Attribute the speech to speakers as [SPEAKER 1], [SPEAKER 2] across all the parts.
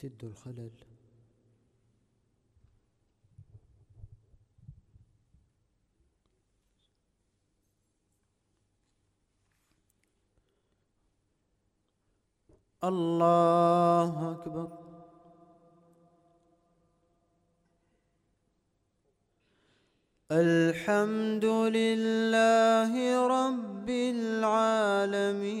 [SPEAKER 1] سد الخلل. الله أكبر. الحمد لله رب العالمين.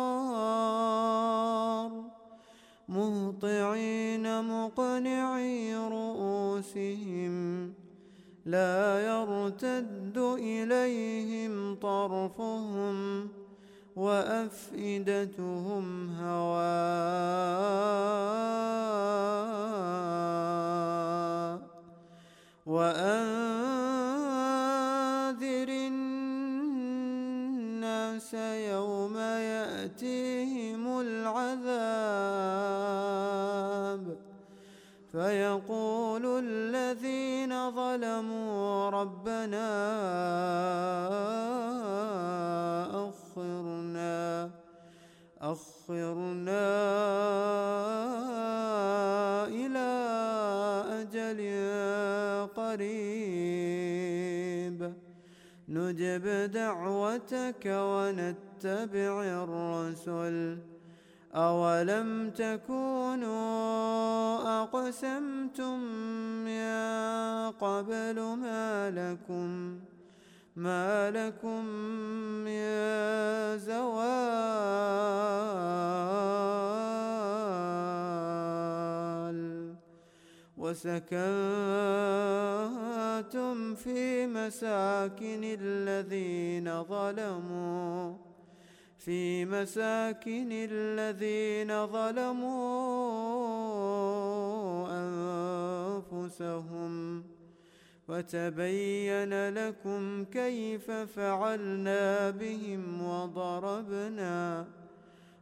[SPEAKER 1] مهطعين مقنعي رؤوسهم لا يرتد إليهم طرفهم وأفئدتهم هواء وأنذر فيقول الذين ظلموا ربنا أخرنا أخرنا إلى أجل قريب. نجب دعوتك ونتبع الرسل. أولم تكونوا أقسمتم يا قبل ما لكم ما لكم من زوال وسكنتم في مساكن الذين ظلموا في مساكن الذين ظلموا أنفسهم. وتبين لكم كيف فعلنا بهم وضربنا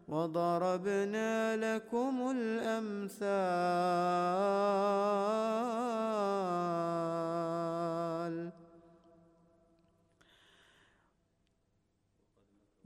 [SPEAKER 1] وضربنا لكم الأمثال.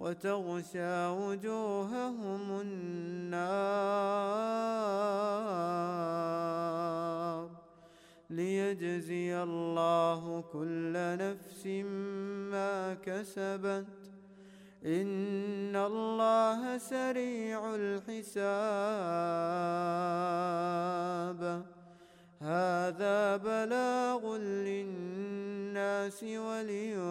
[SPEAKER 1] وتغشى وجوههم النار ليجزي الله كل نفس ما كسبت. إن الله سريع الحساب. هذا بلاغ للناس ولينذروا.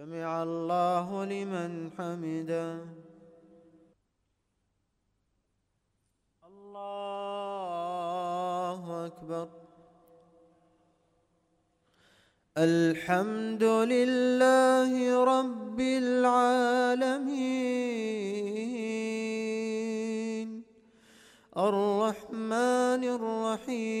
[SPEAKER 1] سمع الله لمن حمده. الله أكبر. الحمد لله رب العالمين. الرحمن الرحيم.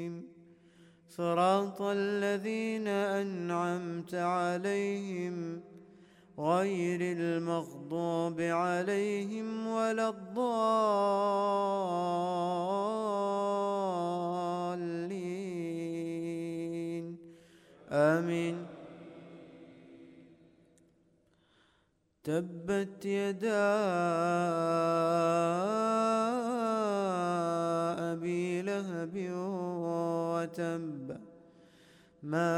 [SPEAKER 1] صراط الذين أنعمت عليهم غير المغضوب عليهم ولا الضالين. آمين. تبت يدا وتب. ما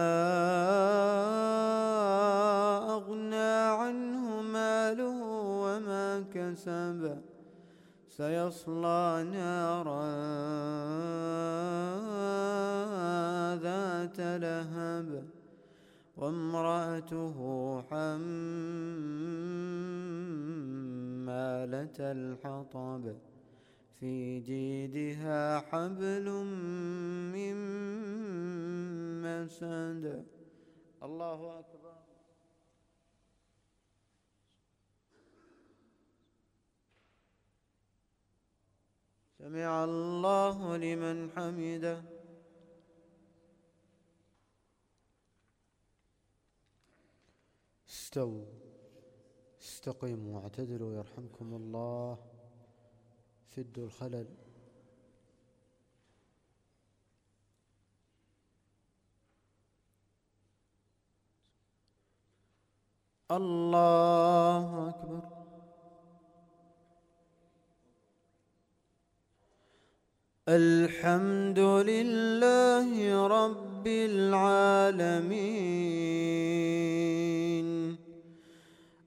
[SPEAKER 1] أغنى عنه ماله وما كسب. سيصلى نارا ذات لهب. وامرأته حمالة الحطب. في جيدها حبل من مسد. الله أكبر. سمع الله لمن حمده. استووا. استقيموا واعتدلوا يرحمكم الله. سدوا الخلل. الله أكبر. الحمد لله رب العالمين.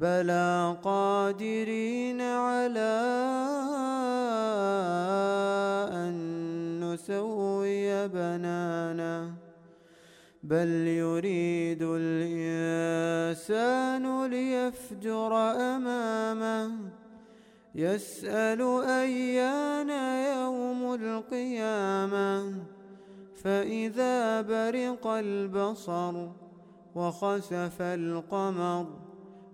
[SPEAKER 1] بلى قادرين على أن نسوي بنانه بل يريد الإنسان ليفجر أمامه. يسأل أيان يوم القيامة فإذا برق البصر وخسف القمر.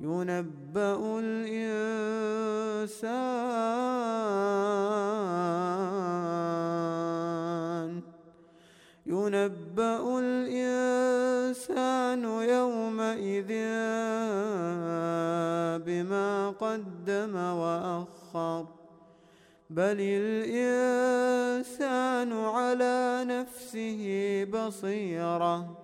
[SPEAKER 1] ينبأ الإنسان ينبأ الإنسان يومئذ بما قدم وأخر. بل الإنسان على نفسه بصيره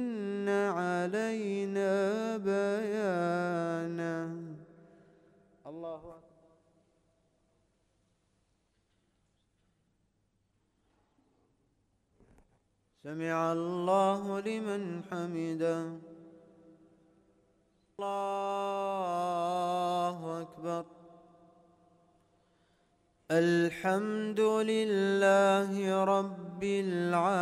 [SPEAKER 1] علينا بيانه الله أكبر. سمع الله لمن حمده. الله أكبر. الحمد لله رب العالمين.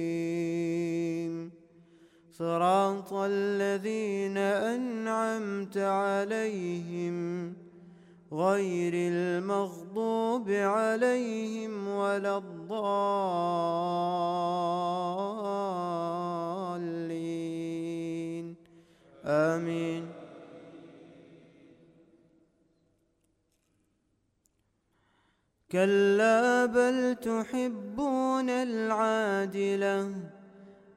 [SPEAKER 1] صراط الذين أنعمت عليهم غير المغضوب عليهم ولا الضالين. آمين. كلا بل تحبون العاجلة.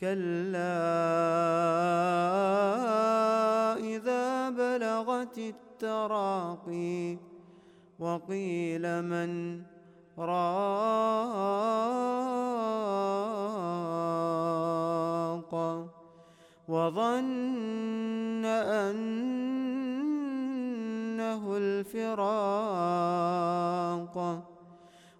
[SPEAKER 1] كلا إذا بلغت التراقي وقيل من راق وظن أنه الفراق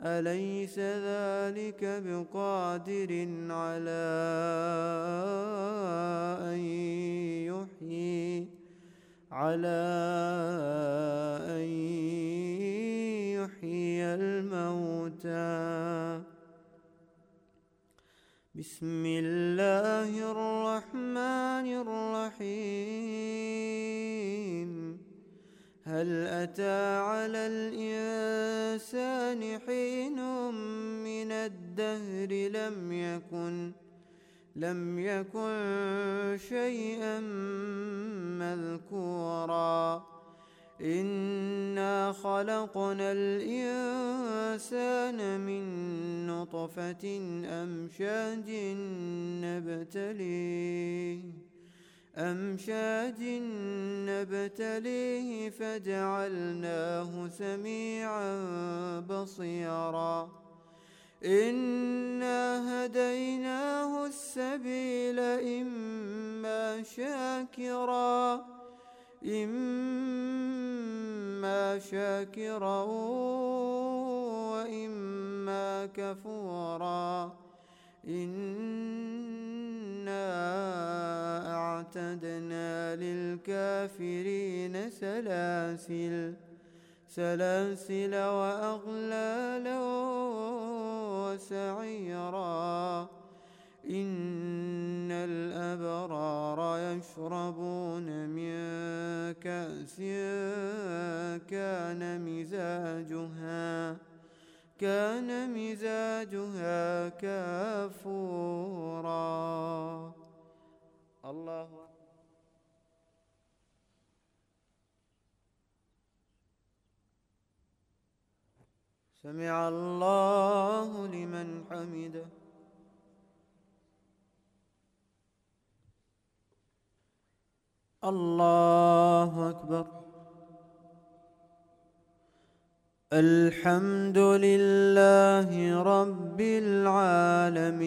[SPEAKER 1] أليس ذلك بقادر على أن يحيي؟ على أن يحيي الموتى. بسم الله الرحمن الرحيم. هل أتى على الإنسان حين من الدهر لم يكن لم يكن شيئا مذكورا. إنا خلقنا الإنسان من نطفة أمشاج نبتليه. أمشاج نبتليه فجعلناه سميعا بصيرا. إنا هديناه السبيل إما شاكرا إما شاكرا وإما كفورا. أعتدنا للكافرين سلاسل سلاسل وأغلالا وسعيرا. إن الأبرار يشربون من كأس كان مزاجها كان مزاجها كافورا. الله سمع الله لمن حمده. الله أكبر. الحمد لله رب العالمين.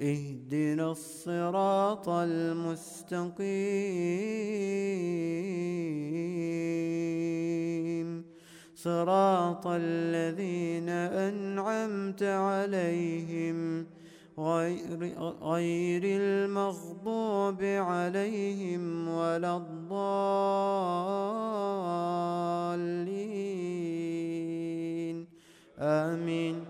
[SPEAKER 1] اهدنا الصراط المستقيم. صراط الذين أنعمت عليهم. غير, غير المغضوب عليهم ولا الضالين. آمين.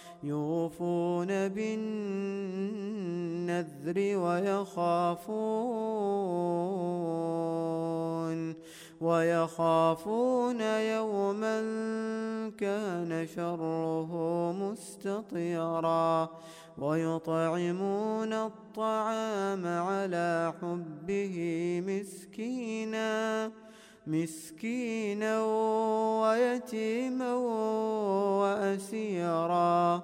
[SPEAKER 1] يوفون بالنذر ويخافون ويخافون يوما كان شره مستطيرا ويطعمون الطعام على حبه مسكينا مسكينا ويتيما وأسيرا.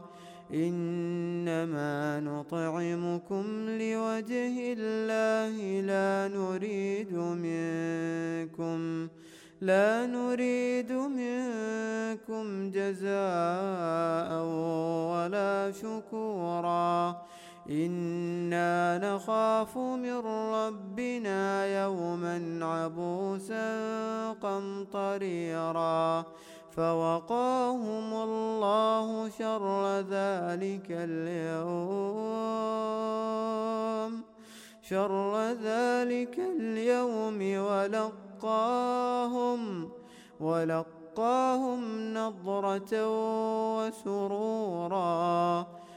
[SPEAKER 1] إنما نطعمكم لوجه الله لا نريد منكم لا نريد منكم جزاء ولا شكورا. إنا نخاف من ربنا يوما عبوسا قمطريرا فوقاهم الله شر ذلك اليوم شر ذلك اليوم ولقاهم ولقاهم نضرة وسرورا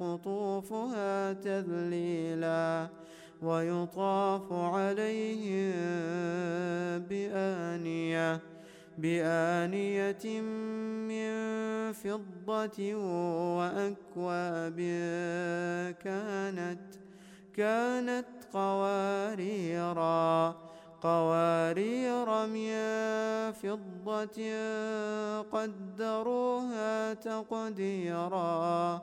[SPEAKER 1] قطوفها تذليلا ويطاف عليهم بآنية بآنية من فضة وأكواب كانت كانت قواريرا قوارير من فضة قدروها تقديرا.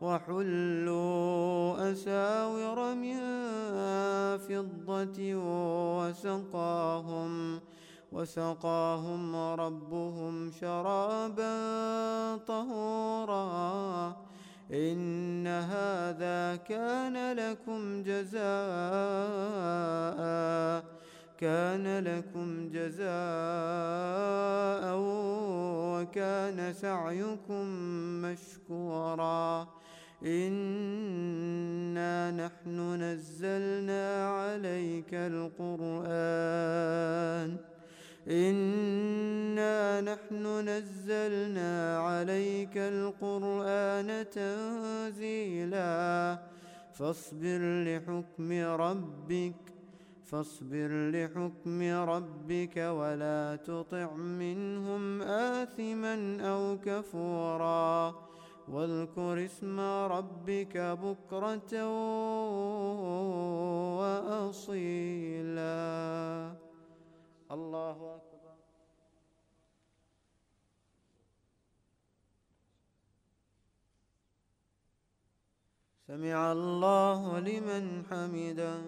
[SPEAKER 1] وحلوا أساور من فضة وسقاهم وسقاهم ربهم شرابا طهورا. إن هذا كان لكم جزاء كان لكم جزاء وكان سعيكم مشكورا. إنا نحن نزلنا عليك القرآن إنا نحن نزلنا عليك القرآن تنزيلا فاصبر لحكم ربك فاصبر لحكم ربك ولا تطع منهم آثما أو كفورا واذكر اسم ربك بكرة وأصيلا. الله أكبر. سمع الله لمن حمده.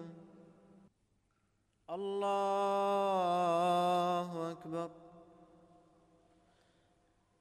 [SPEAKER 1] الله أكبر.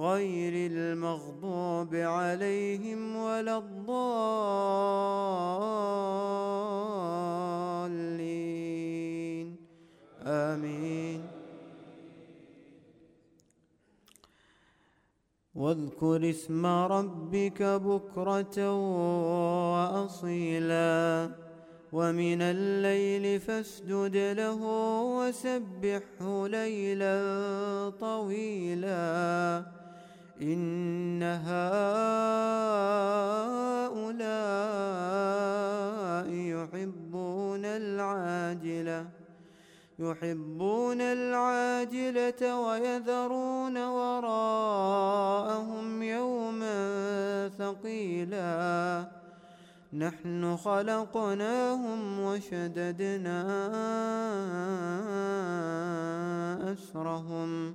[SPEAKER 1] غير المغضوب عليهم ولا الضالين. آمين. واذكر اسم ربك بكرة وأصيلا. ومن الليل فاسجد له وسبحه ليلا طويلا. إن هؤلاء يحبون العاجلة يحبون العاجلة ويذرون وراءهم يوما ثقيلا. نحن خلقناهم وشددنا أسرهم.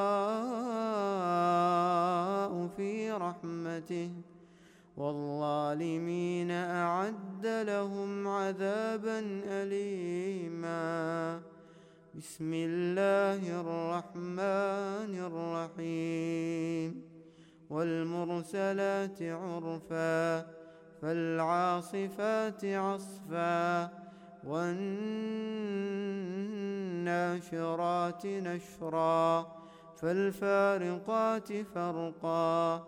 [SPEAKER 1] والظالمين أعد لهم عذابا أليما. بسم الله الرحمن الرحيم. والمرسلات عرفا فالعاصفات عصفا والناشرات نشرا فالفارقات فرقا.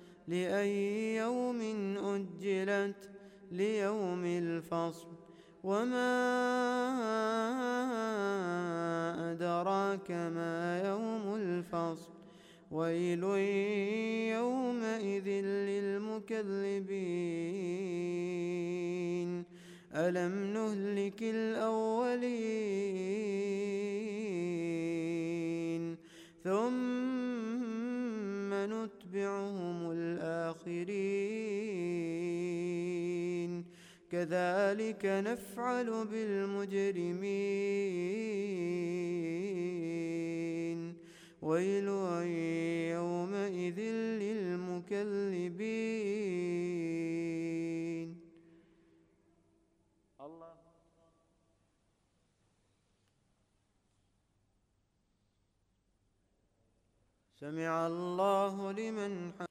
[SPEAKER 1] لأي يوم أجلت ليوم الفصل. وما أدراك ما يوم الفصل. ويل يومئذ للمكذبين. ألم نهلك الأولين؟ ثم نتبعهم الآخرين. كذلك نفعل بالمجرمين. ويل يومئذ للمكذبين. سمع الله لمن حمده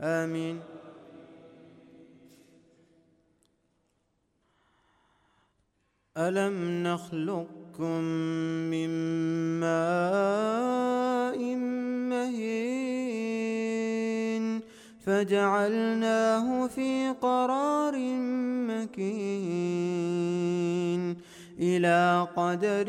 [SPEAKER 1] آمين. ألم نخلقكم من ماء مهين فجعلناه في قرار مكين إلى قدر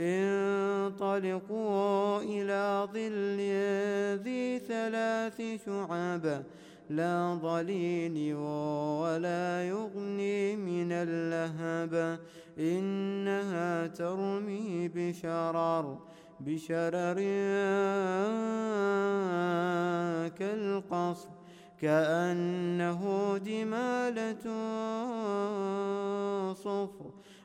[SPEAKER 1] انطلقوا إلى ظل ذي ثلاث شعب لا ظليل ولا يغني من اللهب. إنها ترمي بشرر بشرر كالقصر كأنه جمالة صفر.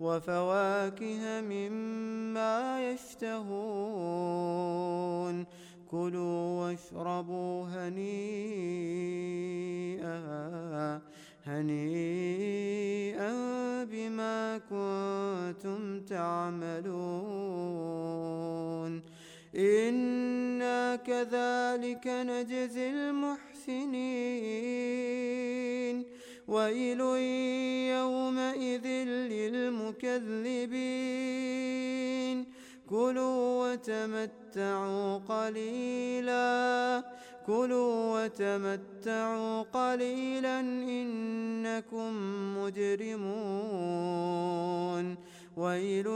[SPEAKER 1] وفواكه مما يشتهون. كلوا واشربوا هنيئا هنيئا بما كنتم تعملون. إنا كذلك نجزي المحسنين. ويل يومئذ للمكذبين. كلوا وتمتعوا قليلا كلوا وتمتعوا قليلا إنكم مجرمون. ويل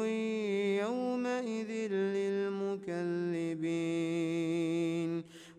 [SPEAKER 1] يومئذ للمكذبين.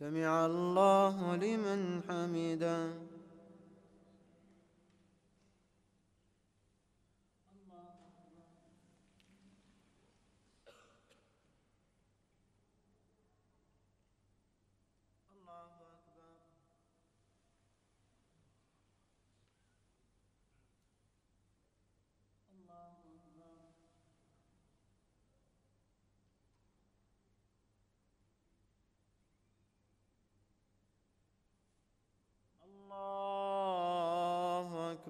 [SPEAKER 1] سمع الله لمن حمده الله أكبر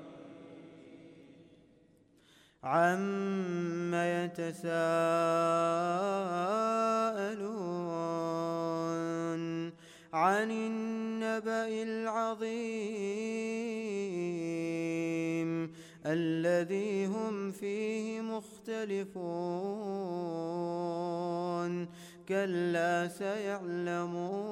[SPEAKER 1] عم يتساءلون عن النبأ العظيم الذي هم فيه مختلفون كلا سيعلمون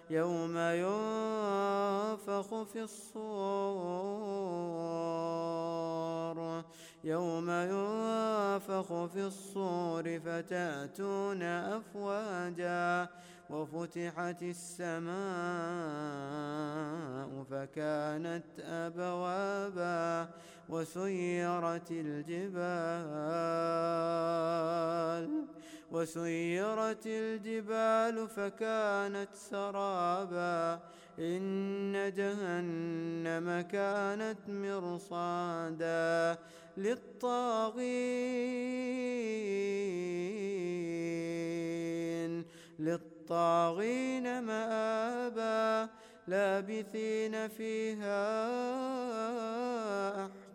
[SPEAKER 1] يوم ينفخ في الصور. يوم ينفخ في الصور فتأتون أفواجا وفتحت السماء فكانت أبوابا. وسيرت الجبال وسيرت الجبال فكانت سرابا إن جهنم كانت مرصادا للطاغين للطاغين مآبا لابثين فيها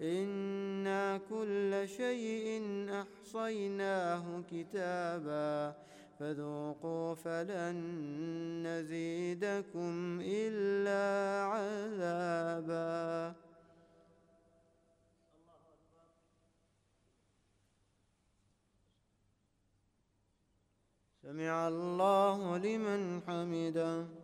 [SPEAKER 1] إنا كل شيء أحصيناه كتابا فذوقوا فلن نزيدكم إلا عذابا سمع الله لمن حمده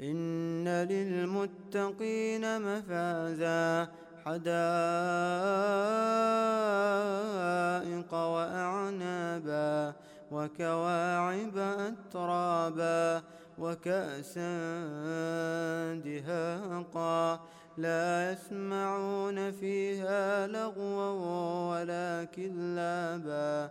[SPEAKER 1] إن للمتقين مفازا حدائق وأعنابا وكواعب أترابا وكأسا دهاقا لا يسمعون فيها لغوا ولا كذابا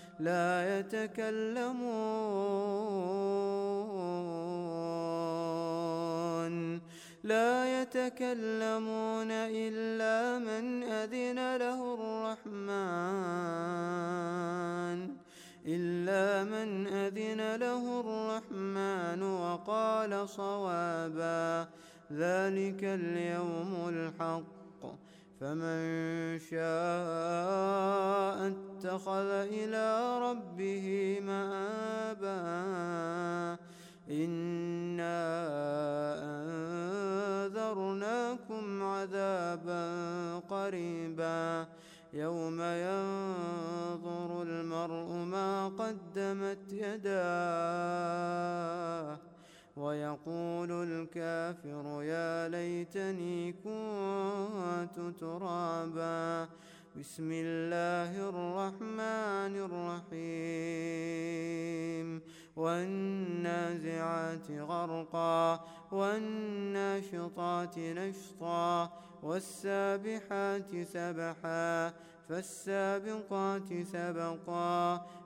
[SPEAKER 1] لا يتكلمون لا يتكلمون إلا من أذن له الرحمن إلا من أذن له الرحمن وقال صوابا ذلك اليوم الحق. فمن شاء اتخذ إلى ربه مآبا إنا أنذرناكم عذابا قريبا يوم ينظر المرء ما قدمت يداه ويقول الكافر يا ليتني كنت ترابا. بسم الله الرحمن الرحيم. والنازعات غرقا والناشطات نشطا والسابحات سبحا فالسابقات سبقا.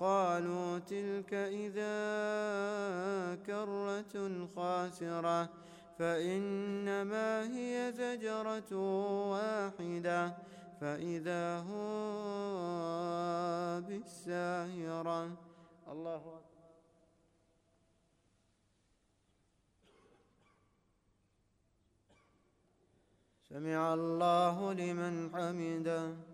[SPEAKER 1] قالوا تلك إذا كرة خاسرة فإنما هي زجرة واحدة فإذا هو بالساهرة. الله أكبر. سمع الله لمن حمده.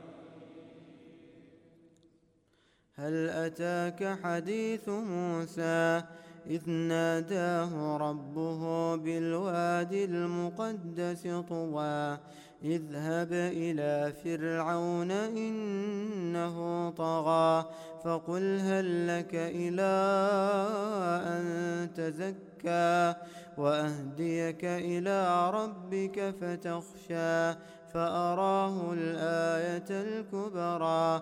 [SPEAKER 1] هل أتاك حديث موسى إذ ناداه ربه بالوادي المقدس طوى اذهب إلى فرعون إنه طغى فقل هل لك إلى أن تزكى وأهديك إلى ربك فتخشى فأراه الآية الكبرى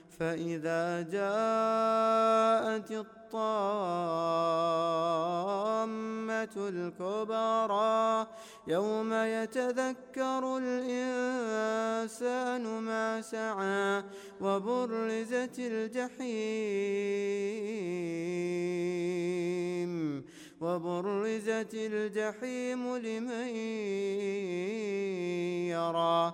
[SPEAKER 1] فإذا جاءت الطامة الكبرى يوم يتذكر الإنسان ما سعى وبرزت الجحيم وبرزت الجحيم لمن يرى.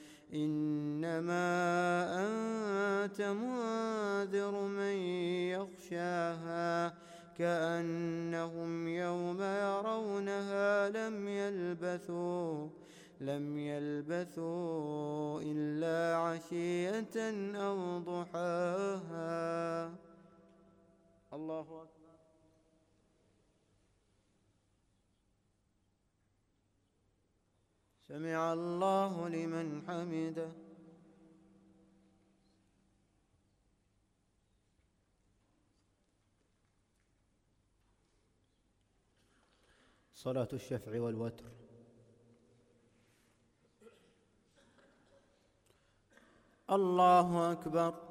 [SPEAKER 1] إنما أنت منذر من يخشاها كأنهم يوم يرونها لم يلبثوا لم يلبثوا إلا عشية أو ضحاها. الله أكبر. سمع الله لمن حمده.
[SPEAKER 2] صلاة الشفع والوتر.
[SPEAKER 1] الله أكبر.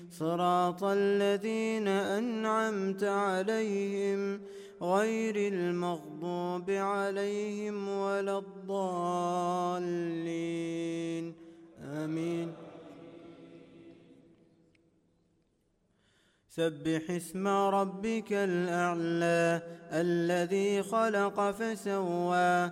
[SPEAKER 1] صراط الذين أنعمت عليهم غير المغضوب عليهم ولا الضالين. آمين. سبح اسم ربك الأعلى الذي خلق فسوى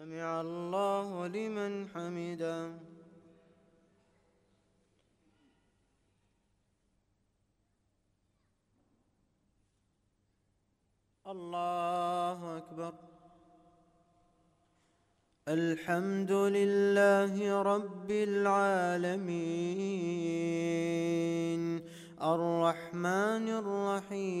[SPEAKER 1] سمع الله لمن حمده. الله أكبر. الحمد لله رب العالمين. الرحمن الرحيم.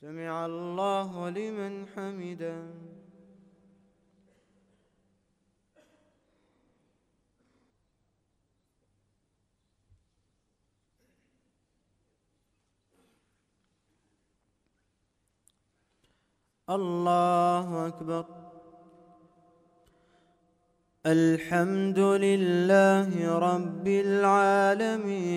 [SPEAKER 1] سمع الله لمن حمده. الله أكبر. الحمد لله رب العالمين.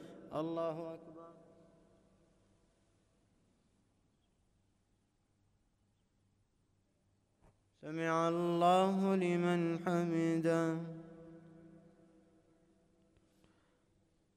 [SPEAKER 1] الله أكبر. سمع الله لمن حمده.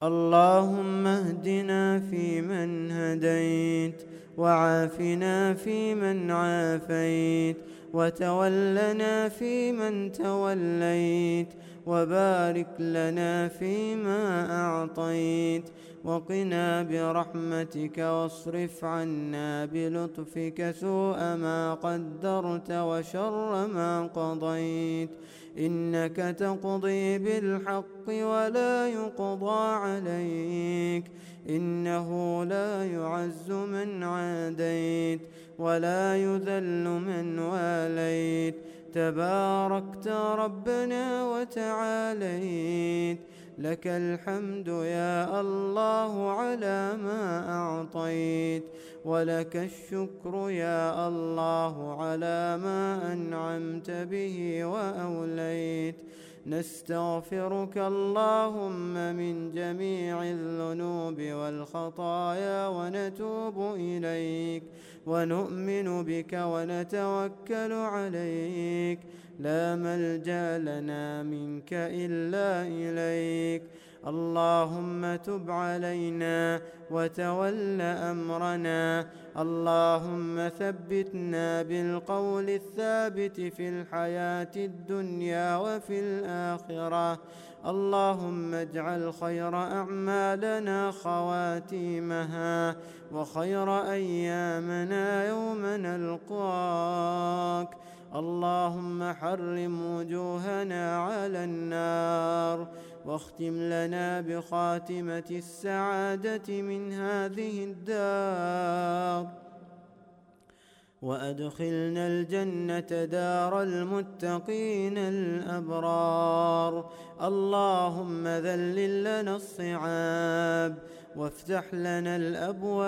[SPEAKER 1] اللهم اهدنا فيمن هديت وعافنا فيمن عافيت وتولنا فيمن توليت وبارك لنا فيما أعطيت. وقنا برحمتك واصرف عنا بلطفك سوء ما قدرت وشر ما قضيت. إنك تقضي بالحق ولا يقضى عليك. إنه لا يعز من عاديت ولا يذل من واليت. تباركت ربنا وتعاليت. لك الحمد يا الله على ما أعطيت. ولك الشكر يا الله على ما أنعمت به وأوليت. نستغفرك اللهم من جميع الذنوب والخطايا ونتوب إليك ونؤمن بك ونتوكل عليك لا ملجأ لنا منك إلا إليك. اللهم تب علينا وتول أمرنا. اللهم ثبتنا بالقول الثابت في الحياة الدنيا وفي الآخرة. اللهم اجعل خير أعمالنا خواتيمها وخير أيامنا يوم نلقاك. اللهم حرم وجوهنا على النار واختم لنا بخاتمة السعادة من هذه الدار. وأدخلنا الجنة دار المتقين الأبرار. اللهم ذلل لنا الصعاب وافتح لنا الأبواب.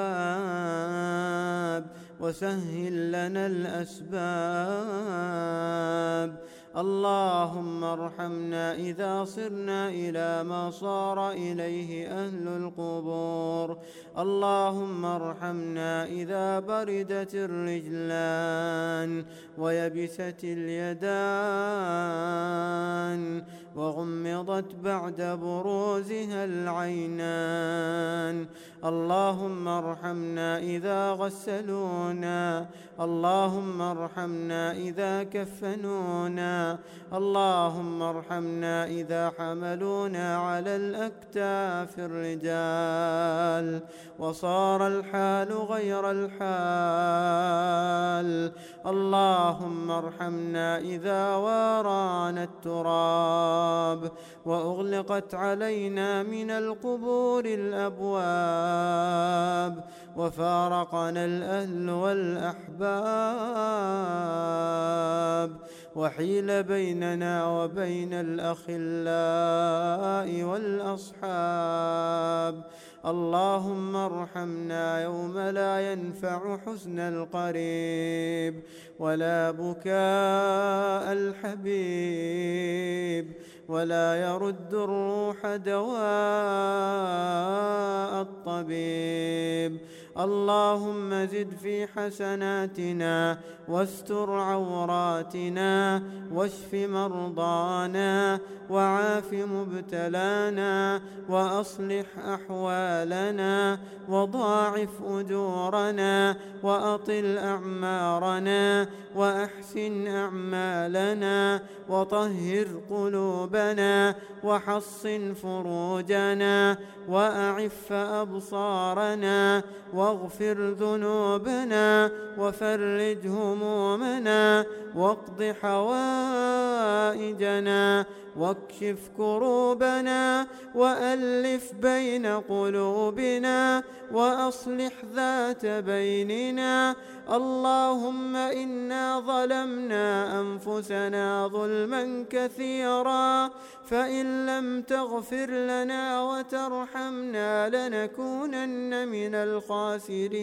[SPEAKER 1] وسهل لنا الأسباب. اللهم ارحمنا إذا صرنا إلى ما صار إليه أهل القبور. اللهم ارحمنا إذا بردت الرجلان ويبست اليدان. وغمضت بعد بروزها العينان. اللهم ارحمنا إذا غسلونا. اللهم ارحمنا إذا كفنونا. اللهم ارحمنا إذا حملونا على الأكتاف الرجال. وصار الحال غير الحال. اللهم ارحمنا إذا وارانا التراب. وأغلقت علينا من القبور الأبواب وفارقنا الأهل والأحباب وحيل بيننا وبين الأخلاء والأصحاب اللهم ارحمنا يوم لا ينفع حسن القريب ولا بكاء الحبيب ولا يرد الروح دواء الطبيب. اللهم زد في حسناتنا واستر عوراتنا واشف مرضانا وعاف مبتلانا وأصلح أحوالنا وضاعف أجورنا وأطل أعمارنا وأحسن أعمالنا وطهر قلوبنا وحصن فروجنا وأعف أبصارنا واغفر ذنوبنا وفرج همومنا واقض حوائجنا واكشف كروبنا والف بين قلوبنا واصلح ذات بيننا اللهم انا ظلمنا انفسنا ظلما كثيرا فان لم تغفر لنا وترحمنا لنكونن من الخاسرين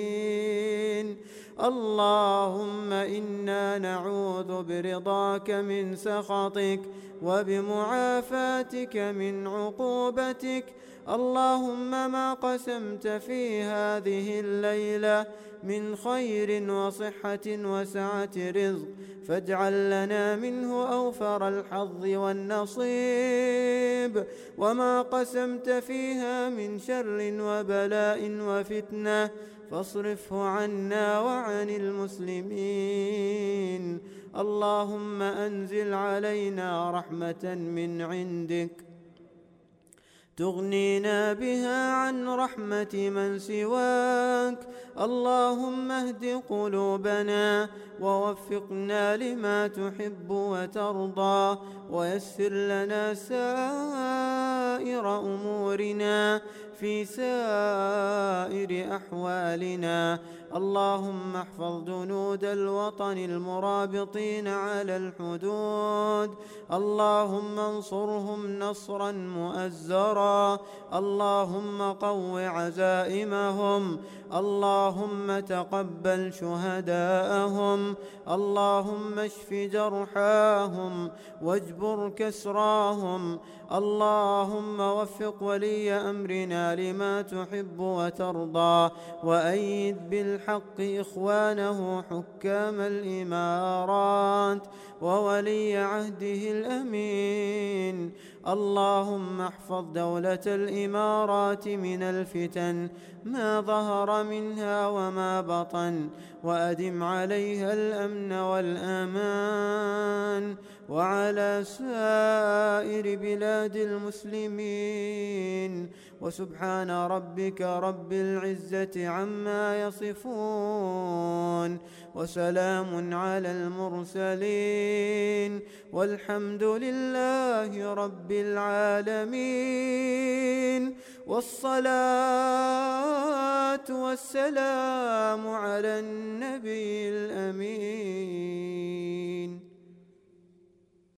[SPEAKER 1] اللهم إنا نعوذ برضاك من سخطك وبمعافاتك من عقوبتك اللهم ما قسمت في هذه الليلة من خير وصحة وسعة رزق فاجعل لنا منه أوفر الحظ والنصيب. وما قسمت فيها من شر وبلاء وفتنة فاصرفه عنا وعن المسلمين. اللهم أنزل علينا رحمة من عندك تغنينا بها عن رحمة من سواك. اللهم اهد قلوبنا ووفقنا لما تحب وترضى ويسر لنا سائر أمورنا في سائر أحوالنا. اللهم احفظ جنود الوطن المرابطين على الحدود. اللهم انصرهم نصرا مؤزرا. اللهم قو عزائمهم. اللهم تقبل شهداءهم. اللهم اشف جرحاهم واجبر كسراهم. اللهم وفق ولي أمرنا لما تحب وترضى. وأيد بالحق إخوانه حكام الإمارات وولي عهده الأمين. اللهم احفظ دولة الإمارات من الفتن ما ظهر منها وما بطن وأدم عليها الأمن والأمان. وعلى سائر بلاد المسلمين. وسبحان ربك رب العزة عما يصفون. وسلام على المرسلين. والحمد لله رب العالمين. والصلاة والسلام على النبي الأمين.